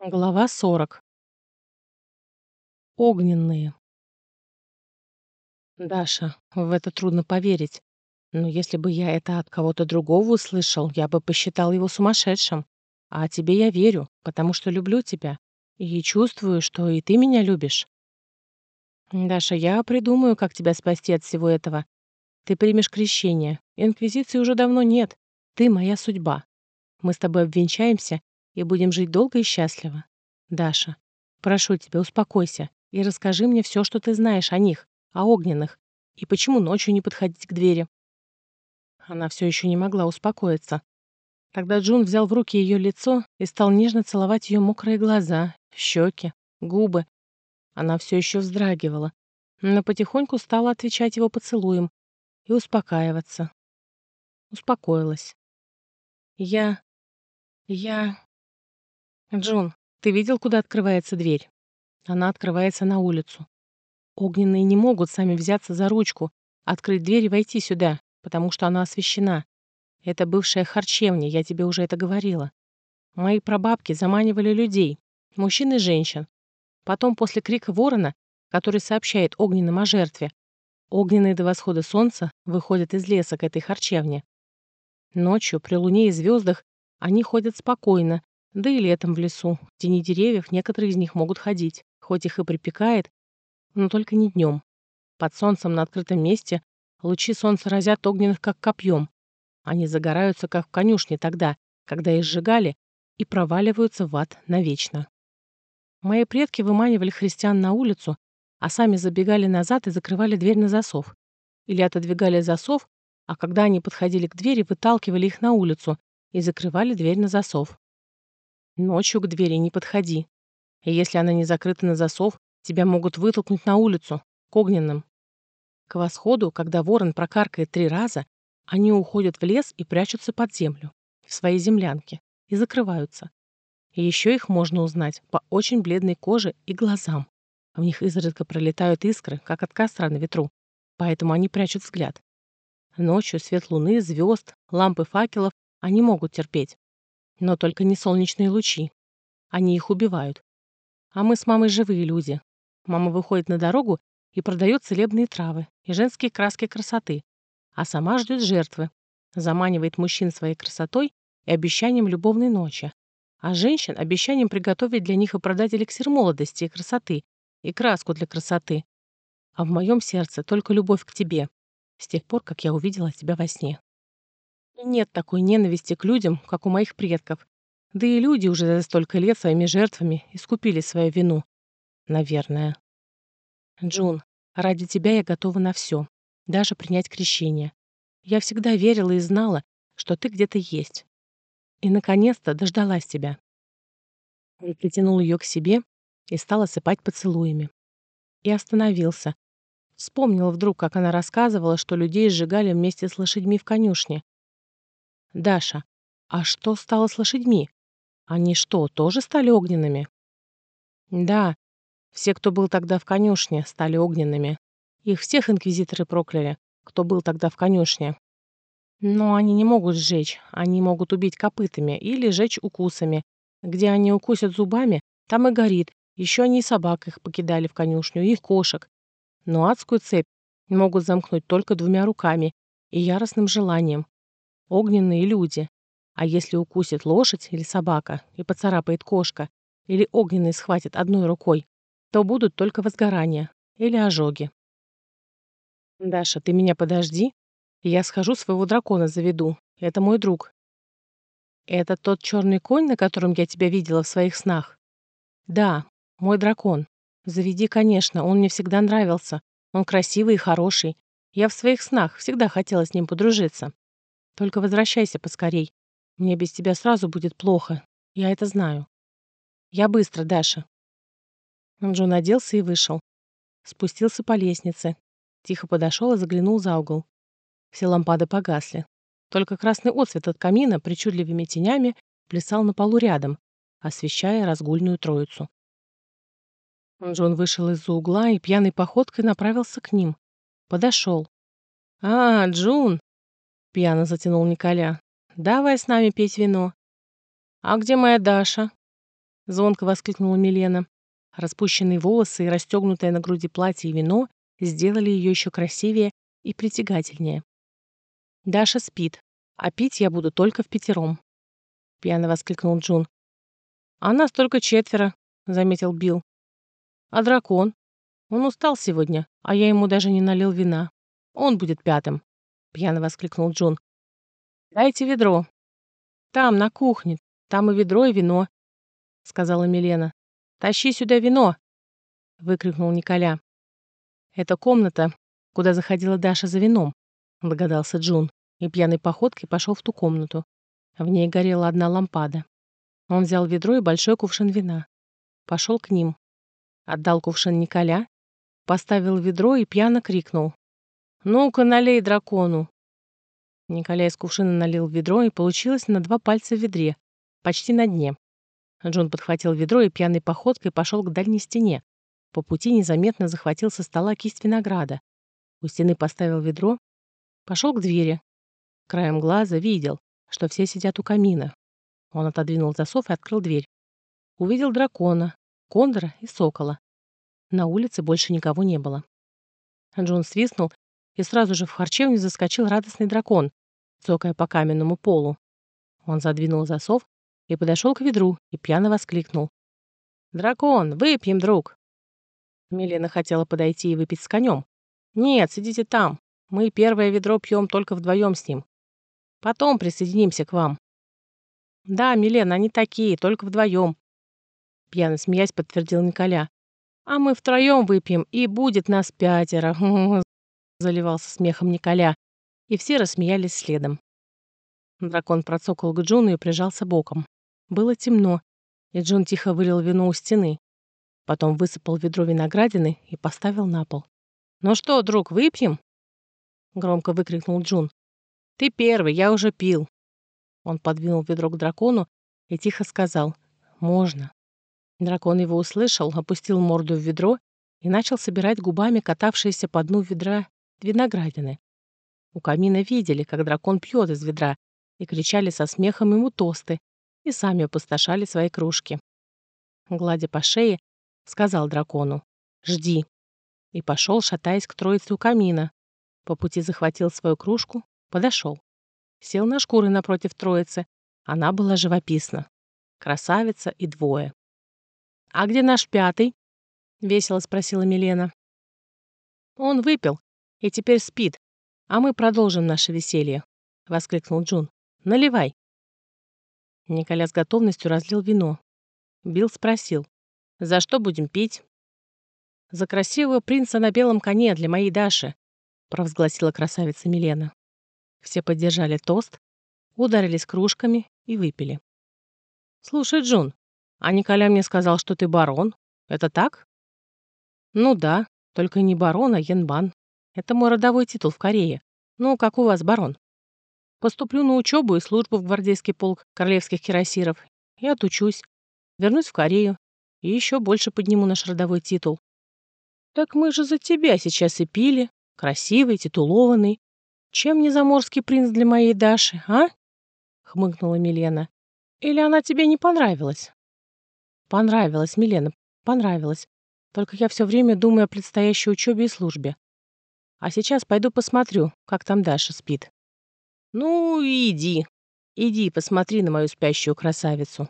Глава 40. Огненные. Даша, в это трудно поверить. Но если бы я это от кого-то другого услышал, я бы посчитал его сумасшедшим. А тебе я верю, потому что люблю тебя. И чувствую, что и ты меня любишь. Даша, я придумаю, как тебя спасти от всего этого. Ты примешь крещение. Инквизиции уже давно нет. Ты моя судьба. Мы с тобой обвенчаемся и будем жить долго и счастливо. Даша, прошу тебя, успокойся и расскажи мне все, что ты знаешь о них, о огненных, и почему ночью не подходить к двери. Она все еще не могла успокоиться. Тогда Джун взял в руки ее лицо и стал нежно целовать ее мокрые глаза, щеки, губы. Она все еще вздрагивала, но потихоньку стала отвечать его поцелуем и успокаиваться. Успокоилась. Я... я... «Джон, ты видел, куда открывается дверь?» Она открывается на улицу. Огненные не могут сами взяться за ручку, открыть дверь и войти сюда, потому что она освещена. Это бывшая харчевня, я тебе уже это говорила. Мои прабабки заманивали людей, мужчин и женщин. Потом, после крика ворона, который сообщает огненным о жертве, огненные до восхода солнца выходят из леса к этой харчевне. Ночью, при луне и звездах, они ходят спокойно, да и летом в лесу, в тени деревьев, некоторые из них могут ходить, хоть их и припекает, но только не днем. Под солнцем на открытом месте лучи солнца разят огненных, как копьем. Они загораются, как в конюшне тогда, когда их сжигали, и проваливаются в ад навечно. Мои предки выманивали христиан на улицу, а сами забегали назад и закрывали дверь на засов. Или отодвигали засов, а когда они подходили к двери, выталкивали их на улицу и закрывали дверь на засов. Ночью к двери не подходи. И если она не закрыта на засов, тебя могут вытолкнуть на улицу, к огненным. К восходу, когда ворон прокаркает три раза, они уходят в лес и прячутся под землю, в своей землянке, и закрываются. И еще их можно узнать по очень бледной коже и глазам. В них изредка пролетают искры, как от костра на ветру, поэтому они прячут взгляд. Ночью свет луны, звезд, лампы факелов они могут терпеть. Но только не солнечные лучи. Они их убивают. А мы с мамой живые люди. Мама выходит на дорогу и продает целебные травы и женские краски красоты, а сама ждет жертвы, заманивает мужчин своей красотой и обещанием любовной ночи, а женщин обещанием приготовить для них и продать эликсир молодости и красоты, и краску для красоты. А в моем сердце только любовь к тебе, с тех пор, как я увидела тебя во сне. Нет такой ненависти к людям, как у моих предков. Да и люди уже за столько лет своими жертвами искупили свою вину. Наверное. Джун, ради тебя я готова на все, даже принять крещение. Я всегда верила и знала, что ты где-то есть. И, наконец-то, дождалась тебя. Он притянул ее к себе и стал осыпать поцелуями. И остановился. Вспомнил вдруг, как она рассказывала, что людей сжигали вместе с лошадьми в конюшне, Даша, а что стало с лошадьми? Они что, тоже стали огненными? Да, все, кто был тогда в конюшне, стали огненными. Их всех инквизиторы прокляли, кто был тогда в конюшне. Но они не могут сжечь, они могут убить копытами или жечь укусами. Где они укусят зубами, там и горит. Еще они и собак их покидали в конюшню, и кошек. Но адскую цепь могут замкнуть только двумя руками и яростным желанием огненные люди. А если укусит лошадь или собака и поцарапает кошка, или огненный схватит одной рукой, то будут только возгорания или ожоги. «Даша, ты меня подожди. Я схожу своего дракона заведу. Это мой друг». «Это тот черный конь, на котором я тебя видела в своих снах?» «Да, мой дракон. Заведи, конечно, он мне всегда нравился. Он красивый и хороший. Я в своих снах всегда хотела с ним подружиться. Только возвращайся поскорей. Мне без тебя сразу будет плохо. Я это знаю. Я быстро, Даша. Джон оделся и вышел. Спустился по лестнице. Тихо подошел и заглянул за угол. Все лампады погасли. Только красный отсвет от камина причудливыми тенями плясал на полу рядом, освещая разгульную троицу. Джон вышел из-за угла и пьяной походкой направился к ним. Подошел. «А, Джун, Пьяно затянул Николя. «Давай с нами пить вино». «А где моя Даша?» Звонко воскликнула Милена. Распущенные волосы и расстегнутое на груди платье и вино сделали ее еще красивее и притягательнее. Даша спит, а пить я буду только в пятером. Пьяно воскликнул Джун. А нас только четверо, заметил Билл. А дракон? Он устал сегодня, а я ему даже не налил вина. Он будет пятым, пьяно воскликнул Джун. Дайте ведро. Там, на кухне, там и ведро, и вино, сказала Милена. Тащи сюда вино, выкрикнул Николя. Это комната, куда заходила Даша за вином, догадался Джун, и пьяной походкой пошел в ту комнату. В ней горела одна лампада. Он взял ведро и большой кувшин вина. Пошел к ним. Отдал кувшин Николя, поставил ведро и пьяно крикнул. «Ну-ка, налей дракону!» Николя из кувшина налил ведро, и получилось на два пальца в ведре, почти на дне. Джон подхватил ведро и пьяной походкой пошел к дальней стене. По пути незаметно захватил со стола кисть винограда. У стены поставил ведро, пошел к двери. Краем глаза видел, что все сидят у камина. Он отодвинул засов и открыл дверь. Увидел дракона, кондора и сокола. На улице больше никого не было. Джон свистнул, и сразу же в харчевню заскочил радостный дракон, цокая по каменному полу. Он задвинул засов и подошел к ведру и пьяно воскликнул. «Дракон, выпьем, друг!» Милена хотела подойти и выпить с конем. «Нет, сидите там. Мы первое ведро пьем только вдвоем с ним. Потом присоединимся к вам». «Да, Милена, они такие, только вдвоем», — пьяно смеясь подтвердил Николя. «А мы втроем выпьем, и будет нас пятеро», — заливался смехом Николя, и все рассмеялись следом. Дракон процокал к Джуну и прижался боком. Было темно, и Джун тихо вылил вино у стены. Потом высыпал ведро виноградины и поставил на пол. «Ну что, друг, выпьем?» Громко выкрикнул Джун. «Ты первый, я уже пил». Он подвинул ведро к дракону и тихо сказал «Можно». Дракон его услышал, опустил морду в ведро и начал собирать губами катавшиеся по дну ведра виноградины. У камина видели, как дракон пьет из ведра, и кричали со смехом ему тосты, и сами опустошали свои кружки. Гладя по шее, сказал дракону «Жди». И пошел, шатаясь к троице у камина. По пути захватил свою кружку, подошел. Сел на шкуры напротив троицы. Она была живописна. Красавица и двое. «А где наш пятый?» — весело спросила Милена. «Он выпил и теперь спит, а мы продолжим наше веселье», — воскликнул Джун. «Наливай». Николя с готовностью разлил вино. Билл спросил, «За что будем пить?» «За красивого принца на белом коне для моей Даши», — провозгласила красавица Милена. Все поддержали тост, ударились кружками и выпили. «Слушай, Джун, а Николя мне сказал, что ты барон. Это так?» «Ну да, только не барон, а Янбан. Это мой родовой титул в Корее. Ну, как у вас, барон?» «Поступлю на учебу и службу в гвардейский полк королевских кирасиров и отучусь. Вернусь в Корею и еще больше подниму наш родовой титул». «Так мы же за тебя сейчас и пили. Красивый, титулованный. Чем не заморский принц для моей Даши, а?» — хмыкнула Милена. «Или она тебе не понравилась?» «Понравилась, Милена, понравилась. Только я все время думаю о предстоящей учебе и службе. А сейчас пойду посмотрю, как там Даша спит». «Ну, иди. Иди, посмотри на мою спящую красавицу».